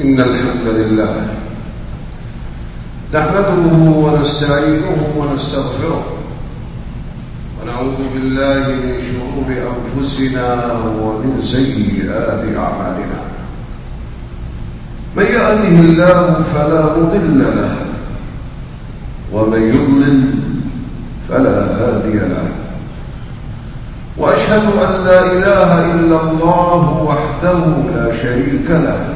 إن الحمد لله نحمده ونستعينه ونستغفره ونعوذ بالله من شرور أنفسنا ومن سيئات أعمالنا من يهده الله فلا مضل له ومن يضلل فلا هادي له وأشهد أن لا إله إلا الله وحده لا شريك له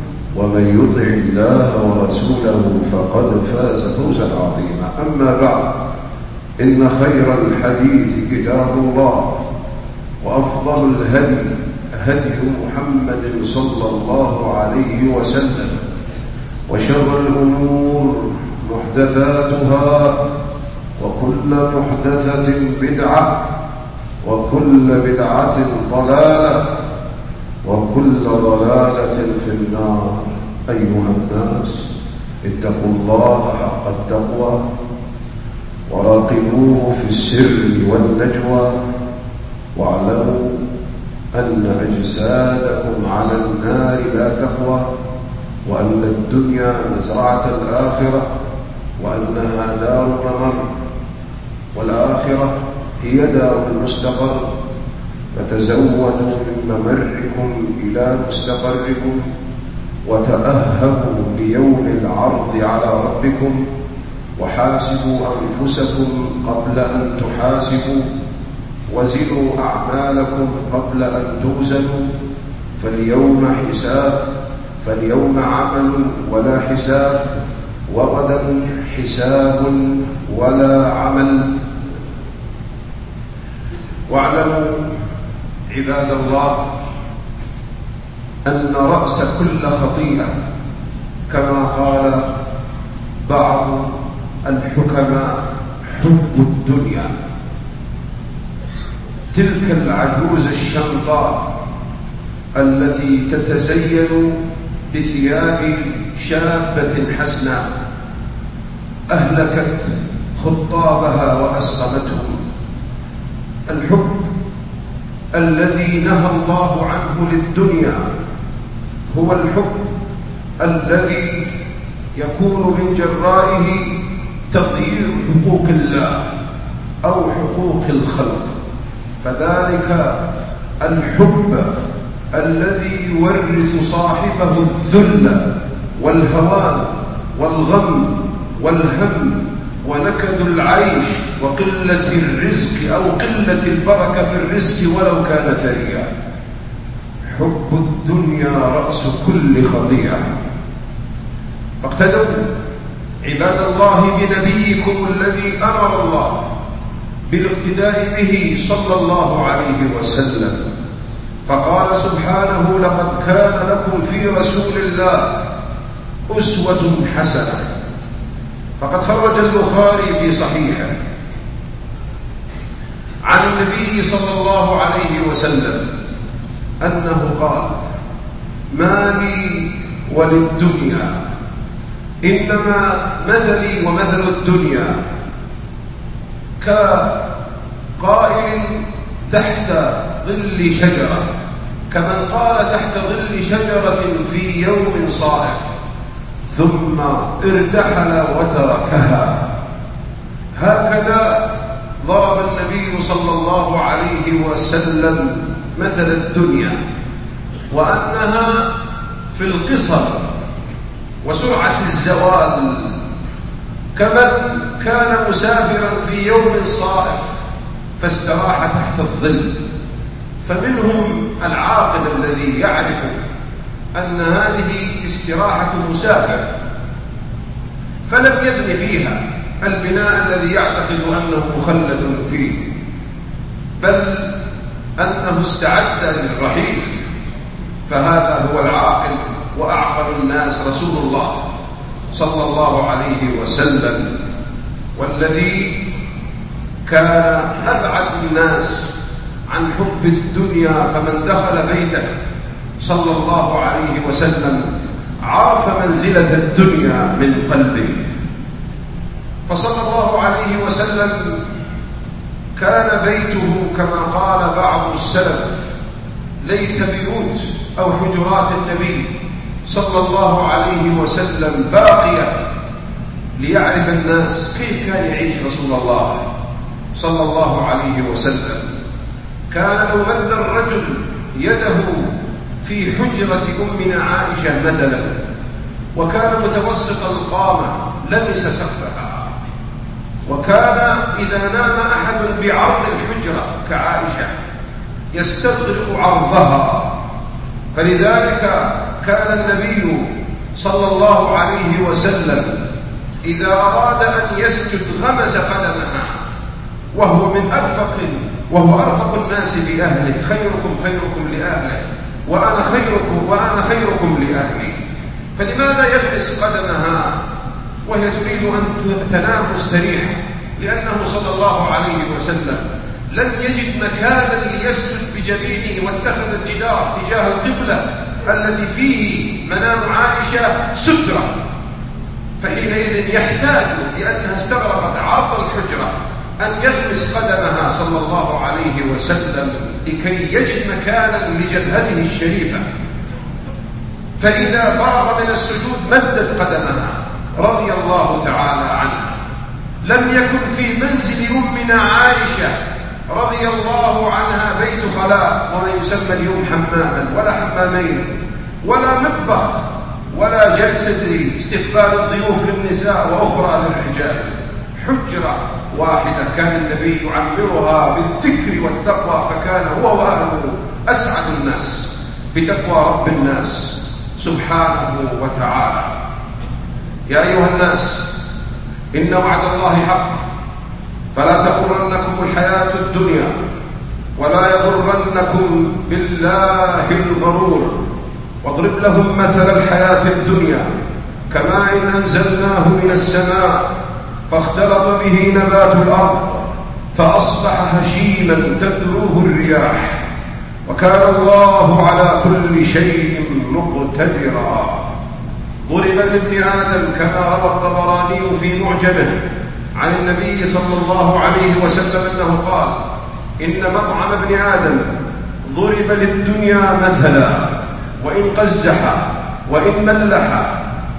ومن يطع الله ورسوله فقد فاز فوزا عظيما. أما بعد إن خير الحديث كتاب الله وأفضل الهدي هدي محمد صلى الله عليه وسلم وشر الأمور محدثاتها وكل محدثة بدعة وكل بدعة ضلالة وكل ضلالة في النار. أيها الناس اتقوا الله حق التقوى وراقبوه في السر والنجوى واعلموا أن أجسادكم على النار لا تقوى وأن الدنيا مزرعة الآخرة وأنها دار ممر والآخرة هي دار المستقر. فتزودوا ممركم إلى مستقركم وتأهبوا ليوم العرض على ربكم وحاسبوا أنفسكم قبل أن تحاسبوا وزنوا أعمالكم قبل أن توزنوا فاليوم حساب فاليوم عمل ولا حساب وغدا حساب ولا عمل. واعلموا عباد الله أن رأس كل خطيئة كما قال بعض الحكماء حب الدنيا. تلك العجوز الشنطاء التي تتزين بثياب شابة حسناء أهلكت خطابها وأسقمتهم الحب الذي نهى الله عنه للدنيا هو الحب الذي يكون من جرائه تغيير حقوق الله أو حقوق الخلق. فذلك الحب الذي يورث صاحبه الذل والهوان والغم والهم ونكد العيش وقلة الرزق أو قلة البركة في الرزق ولو كان ثريا. حب الدنيا رأس كل خطيئة فاقتدوا عباد الله بنبيكم الذي أمر الله بالاقتداء به صلى الله عليه وسلم. فقال سبحانه لقد كان لكم في رسول الله أسوة حسنة. فقد خرج البخاري في صحيحه. عن النبي صلى الله عليه وسلم أنه قال ما لي وللدنيا إنما مثلي ومثل الدنيا كقائل تحت ظل شجرة كمن قال تحت ظل شجرة في يوم صائف ثم ارتحل وتركها. هكذا ضرب النبي صلى الله عليه وسلم مثل الدنيا وأنها في القصر وسرعة الزوال. كمن كان مسافرا في يوم صائف فاستراح تحت الظل فمنهم العاقل الذي يعرف أن هذه استراحة مسافر فلم يبن فيها البناء الذي يعتقد أنه مخلد فيه بل أنه استعد للرحيل. فهذا هو العاقل وأعقل الناس رسول الله صلى الله عليه وسلم والذي كان أبعد الناس عن حب الدنيا فمن دخل بيته صلى الله عليه وسلم عرف منزلة الدنيا من قلبه. فصلى الله عليه وسلم كان بيته كما قال بعض السلف ليت بيوت أو حجرات النبي صلى الله عليه وسلم باقية ليعرف الناس كيف كان يعيش رسول الله صلى الله عليه وسلم. كان لو مد الرجل يده في حجرة أمنا عائشة مثلا وكان متوسط القامة لمس سقفها. وكان إذا نام أحد بعرض الحجرة كعائشة يستغرق عرضها. فلذلك كان النبي صلى الله عليه وسلم إذا أراد أن يسجد غمس قدمها وهو من أرفق وهو أرفق الناس بأهله خيركم خيركم لأهله. وأنا خيركم وأنا خيركم لأهلي. فلماذا يغرس قدمها وهي تريد أن تنام مستريحة لأنه صلى الله عليه وسلم لم يجد مكانا ليسجد بجبينه واتخذ الجدار تجاه القبلة الذي فيه منام عائشة سترة فحينئذ يحتاج لأنها استغرقت عرض الحجرة أن يغمس قدمها صلى الله عليه وسلم. لكي يجد مكانا لجبهته الشريفة. فإذا فرغ من السجود مدت قدمها رضي الله تعالى عنها. لم يكن في منزل أمنا عائشة رضي الله عنها بيت خلاء وما يسمى اليوم حماما ولا حمامين ولا مطبخ ولا جلسة استقبال الضيوف للنساء وأخرى للرجال. حجرة واحدة كان النبي يعمرها بالذكر والتقوى فكان هو وأهله أسعد الناس بتقوى رب الناس سبحانه وتعالى. يا أيها الناس إن وعد الله حق. فلا تغرنكم الحياة الدنيا ولا يغرنكم بالله الغرور. واضرب لهم مثل الحياة الدنيا كماء إن أنزلناه من السماء فاختلط به نبات الأرض فأصبح هشيما تدروه الرياح وكان الله على كل شيء مقتدرا. ضرب لابن آدم كما روى الطبراني في معجمه عن النبي صلى الله عليه وسلم أنه قال إن مطعم ابن آدم ضرب للدنيا مثلا وإن قزح وإن ملح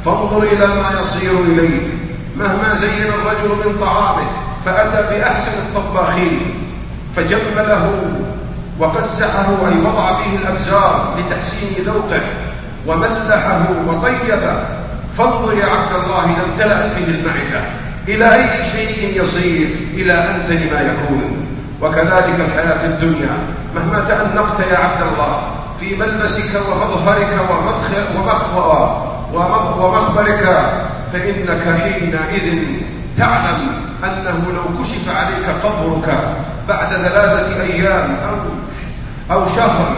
فانظر إلى ما يصير إليه. مهما زين الرجل من طعامه فأتى بأحسن الطباخين فجمله وقزحه أي وضع فيه الأبزار لتحسين ذوقه وملحه وطيبه فانظر يا عبد الله إذا امتلأت به المعدة إلى أي شيء يصير إلى أنتن ما يكون؟ وكذلك الحياة الدنيا مهما تأنقت يا عبد الله في ملبسك ومظهرك ومخبرك فإنك حينئذ تعلم أنه لو كشف عليك قبرك بعد ثلاثة أيام أو أو شهر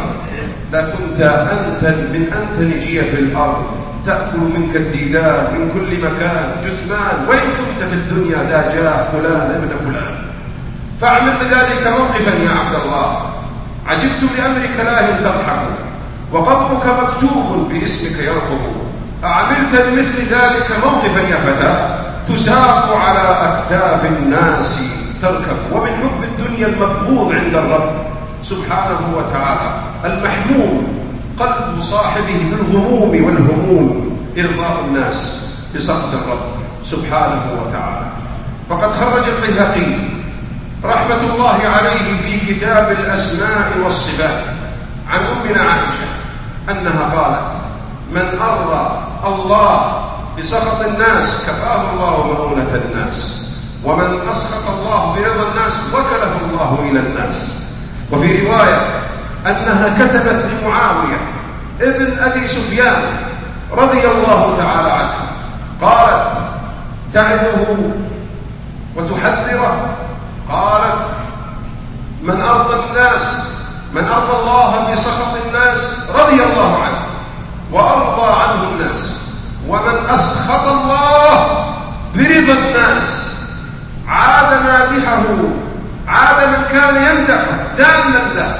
لكنت أنت من أنت نجي في الأرض. تأكل منك الديدان من كل مكان. جثمان وإن كنت في الدنيا ذا جاء فلان ابن فلان. فاعمل بذلك موقفا يا عبد الله. عجبت لأمرك لاه تضحك وقبرك مكتوب باسمك يرقب. أعملت لمثل ذلك موقفا يا فتى تساق على أكتاف الناس تركب ومن حب الدنيا المبغوض عند الرب سبحانه وتعالى المحموم قلب صاحبه بالغموم والهموم إرضاء الناس بسخط الرب سبحانه وتعالى. فقد خرج البيهقي رحمة الله عليه في كتاب الأسماء والصفات عن أمنا عائشة أنها قالت من أرضى الله بسخط الناس كفاه الله مؤونة الناس. ومن أسخط الله برضا الناس وكله الله إلى الناس. وفي رواية أنها كتبت لمعاوية ابن أبي سفيان رضي الله تعالى عنه. قالت تعده وتحذره. قالت من أرضى الناس من أرضى الله بسخط الناس رضي الله عنه. وأرضى ومن أسخط الله برضا الناس عاد مادحه عاد من كان يمدح داما له.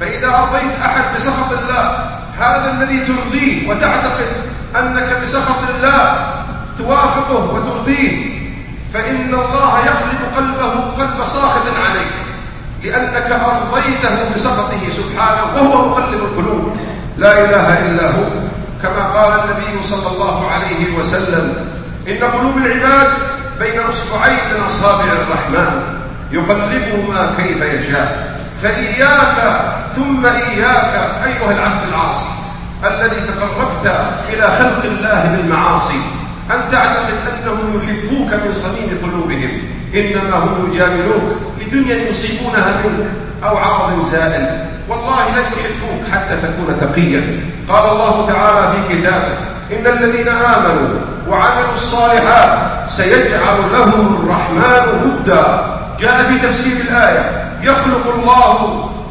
فإذا أرضيت أحد بسخط الله هذا الذي ترضيه وتعتقد أنك بسخط الله توافقه وترضيه. فإن الله يقلب قلبه قلب ساخط عليك لأنك أرضيته بسخطه سبحانه وهو مقلب القلوب. لا إله إلا هو. كما قال النبي صلى الله عليه وسلم إن قلوب العباد بين أصبعين من أصابع الرحمن يقلبهما كيف يشاء. فإياك ثم إياك أيها العبد العاصي الذي تقربت إلى خلق الله بالمعاصي أن تعتقد أنهم يحبوك من صميم قلوبهم إنما هم يجاملوك لدنيا يصيبونها منك أو عرض زائل. والله لن يحبوك حتى تكون تقيا. قال الله تعالى في كتابه إن الذين آمنوا وعملوا الصالحات سيجعل لهم الرحمن هدى جاء في تفسير الآية يخلق الله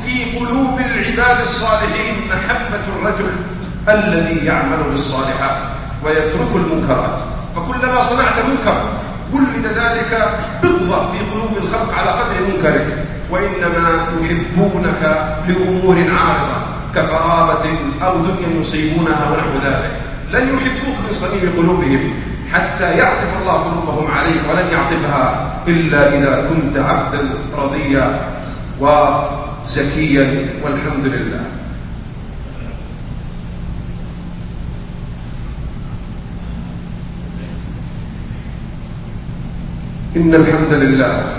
في قلوب العباد الصالحين محبة الرجل الذي يعمل بالصالحات ويترك المنكرات. فكلما صنعت منكر ولد ذلك بغضة في قلوب الخلق على قدر منكرك. وإنما يحبونك لأمور عارضة كقرابة أو دنيا يصيبونها ونحو ذلك. لن يحبوك من صميم قلوبهم حتى يعطف الله قلوبهم عليك ولن يعطفها إلا إذا كنت عبدا رضيا وزكيا والحمد لله. إن الحمد لله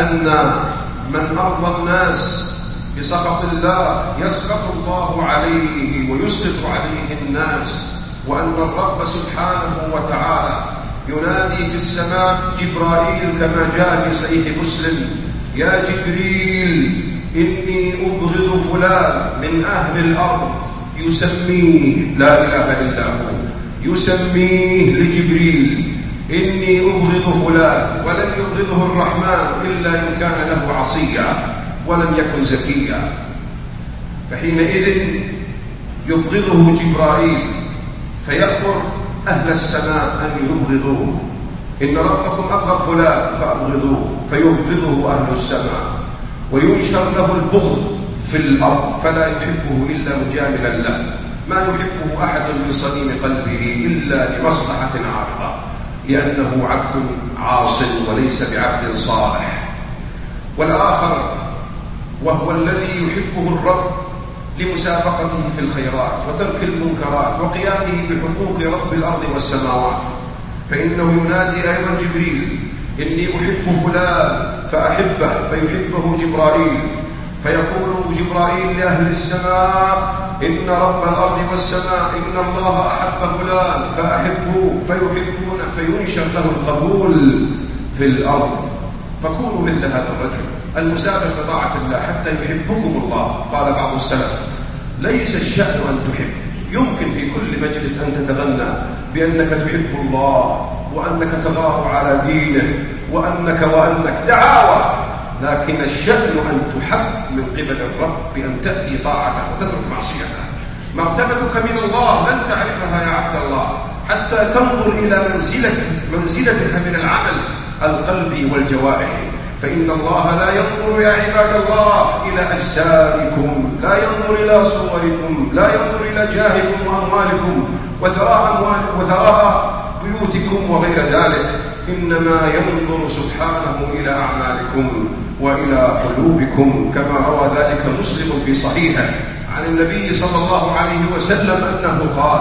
أن من أرضى الناس بسخط الله يسخط الله عليه ويسقط عليه الناس وأن الرب سبحانه وتعالى ينادي في السماء جبرائيل كما جاء في صحيح مسلم يا جبريل إني أبغض فلان من أهل الأرض يسميه لا إله إلا هو يسميه لجبريل. إني أبغض فلان ولم يبغضه الرحمن إلا إن كان له عصيا ولم يكن زكيا فحينئذ يبغضه جبرائيل فيأمر أهل السماء أن يبغضوه. إن ربكم أبغض فلان فأبغضوه فيبغضه أهل السماء. وينشر له البغض في الأرض فلا يحبه إلا مجاملا له. ما يحبه أحد من صميم قلبه إلا لمصلحة عارضة. لأنه عبد عاص وليس بعبد صالح. والآخر وهو الذي يحبه الرب لمسابقته في الخيرات وترك المنكرات وقيامه بحقوق رب الأرض والسماوات. فإنه ينادي أيضا جبريل إني أحب فلان فأحبه فيحبه جبرائيل. فيقول جبرائيل لأهل السماء إن رب الأرض والسماء إن الله أحب فلان فأحبه فيحبونه فينشر له القبول في الأرض. فكونوا مثل هذا الرجل المسابق بطاعة الله حتى يحبكم الله قال بعض السلف. ليس الشأن أن تحب. يمكن في كل مجلس أن تتغنى بأنك تحب الله وأنك تغار على دينه وأنك وأنك دعاوى. لكن الشأن أن تحب من قبل الرب بأن تأتي طاعته وتترك معصيته. مرتبتك من الله لن تعرفها يا عبد الله. حتى تنظر إلى منزلتك منزلتك من العمل القلبي والجوارح. فإن الله لا ينظر يا عباد الله إلى أجسادكم لا ينظر إلى صوركم لا ينظر إلى جاهكم وأموالكم وثراء أموالكم وثراء بيوتكم وغير ذلك. إنما ينظر سبحانه إلى أعمالكم وإلى قلوبكم كما روى ذلك مسلم في صحيحه عن النبي صلى الله عليه وسلم أنه قال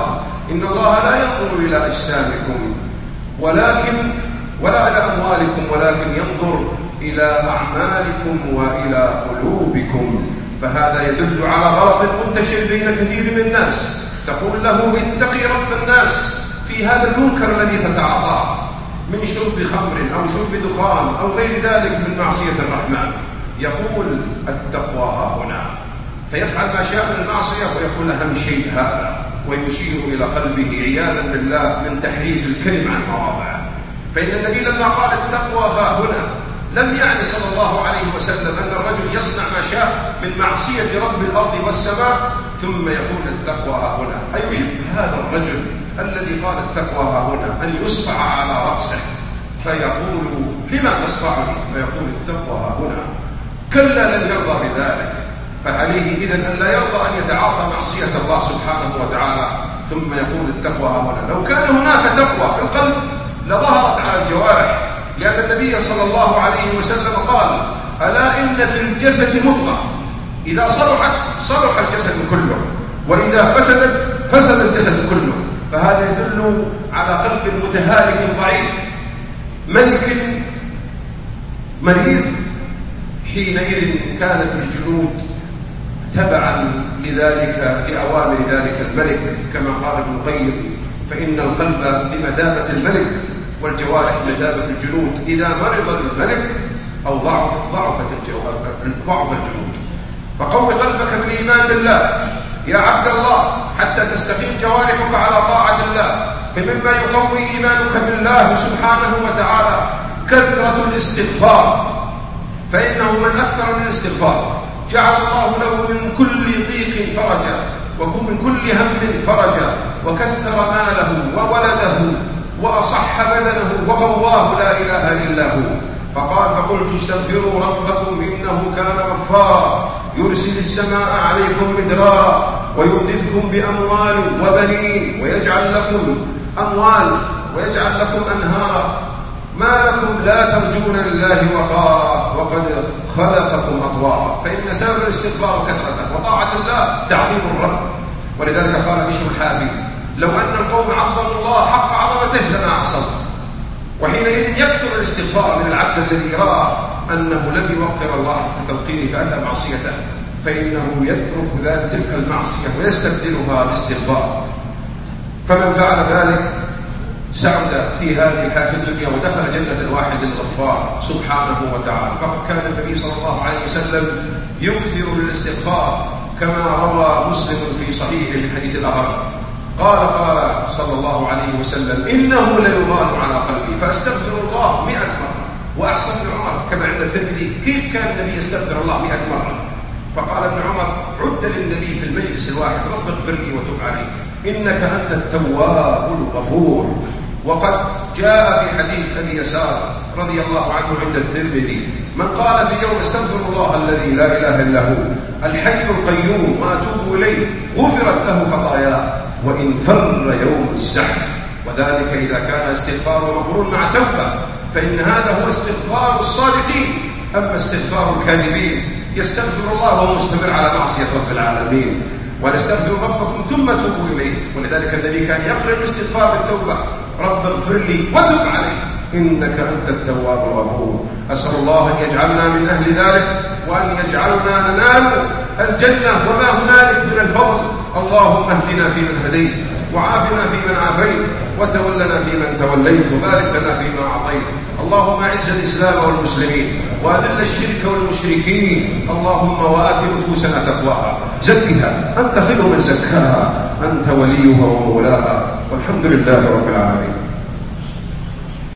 إن الله لا ينظر إلى أجسامكم ولكن ولا إلى أموالكم ولكن ينظر إلى أعمالكم وإلى قلوبكم. فهذا يدل على غلط منتشر بين كثير من الناس. تقول له اتقي رب الناس في هذا المنكر الذي تتعاطاه. من شرب خمر أو شرب دخان أو غير ذلك من معصية الرحمن. يقول التقوى ها هنا. فيفعل ما شاء من المعصية ويقول أهم شيء هذا. ويشير إلى قلبه عياذا بالله من تحريف الكلم عن مواضعه. فإن النبي لما قال التقوى ها هنا لم يعني صلى الله عليه وسلم أن الرجل يصنع ما شاء من معصية رب الأرض والسماء ثم يقول التقوى ها هنا. أيحب هذا الرجل الذي قال التقوى ها هنا أن يصفع على رأسه فيقول لما تصفعني فيقول التقوى ها هنا. كلا لن يرضى بذلك فعليه إذن أن لا يرضى أن يتعاطى معصية الله سبحانه وتعالى. ثم يقول التقوى ها هنا. لو كان هناك تقوى في القلب لظهرت على الجوارح لأن النبي صلى الله عليه وسلم قال ألا إن في الجسد مضغة. إذا صلحت صلح الجسد كله وإذا فسدت فسد الجسد كله. فهذا يدل على قلب متهالك ضعيف ملك مريض حينئذ كانت الجنود تبعا لذلك لأوامر ذلك الملك كما قال ابن القيم فإن القلب بمثابة الملك والجوارح بمثابة الجنود. إذا مرض الملك أو ضعف ضعفت ضعف الجنود. فقوي قلبك بالإيمان بالله. يا عبد الله حتى تستقيم جوارحك على طاعة الله. فمما يقوي إيمانك بالله سبحانه وتعالى كثرة الاستغفار. فإنه من أكثر من الاستغفار. جعل الله له من كل ضيق فرجا ومن كل هم فرجا وكثر ماله وولده وأصح بدنه وقواه لا إله إلا هو. فقال فقلت استغفروا ربكم إنه كان غفارا يرسل السماء عليكم مدرارا. ويمددكم بأموال وبنين ويجعل لكم أموال ويجعل لكم أنهارا. ما لكم لا ترجون لله وقارا. وقد خلقكم أطوارا. فإن سبب الاستغفار كثرة وطاعة الله تعظيم الرب. ولذلك قال بشر الحافي لو أن القوم عظموا الله حق عظمته لما عصوا. وحينئذ يكثر الاستغفار من العبد الذي رأى أنه لم يوقر الله حق توقيره فأتى معصيته. فإنه يترك ذات تلك المعصية ويستبدلها باستغفار. فمن فعل ذلك سعد في هذه الحياة الدنيا ودخل جنة الواحد الغفار سبحانه وتعالى. فقد كان النبي صلى الله عليه وسلم يكثر الاستغفار كما روى مسلم في صحيحه من حديث الأهر قال قال صلى الله عليه وسلم إنه ليغال على قلبي فأستغفر الله مئة مرة وأحسن عمر كما عند الترمذي كيف كان النبي يستغفر الله مئة مرة؟ فقال ابن عمر عد للنبي في المجلس الواحد رب اغفر لي وتب علي إنك أنت التواب الغفور. وقد جاء في حديث أبي يسار رضي الله عنه عند الترمذي من قال في يوم استغفر الله الذي لا إله إلا هو الحي القيوم ما توب إليه غفرت له خطاياه وإن فر يوم الزحف. وذلك إذا كان استغفار مقرون مع توبة فإن هذا هو استغفار الصادقين. أما استغفار الكاذبين يستغفر الله وهو مستمر على معصية رب العالمين. ونستغفر ربكم ثم توبوا إليه. ولذلك النبي كان يقرأ الاستغفار بالتوبة. رب اغفر لي وتب علي. إنك أنت التواب الغفور. أسأل الله أن يجعلنا من أهل ذلك وأن يجعلنا ننال الجنة وما هنالك من الفضل. اللهم اهدنا فيمن هديت وعافنا فيمن عافيت وتولنا فيمن توليت وبارك لنا فيما أعطيت. اللهم اعز الإسلام والمسلمين وأذل الشرك والمشركين. اللهم وآت نفوسنا تقواها. زكها. أنت خير من زكاها. أنت وليها ومولاها. والحمد لله رب العالمين.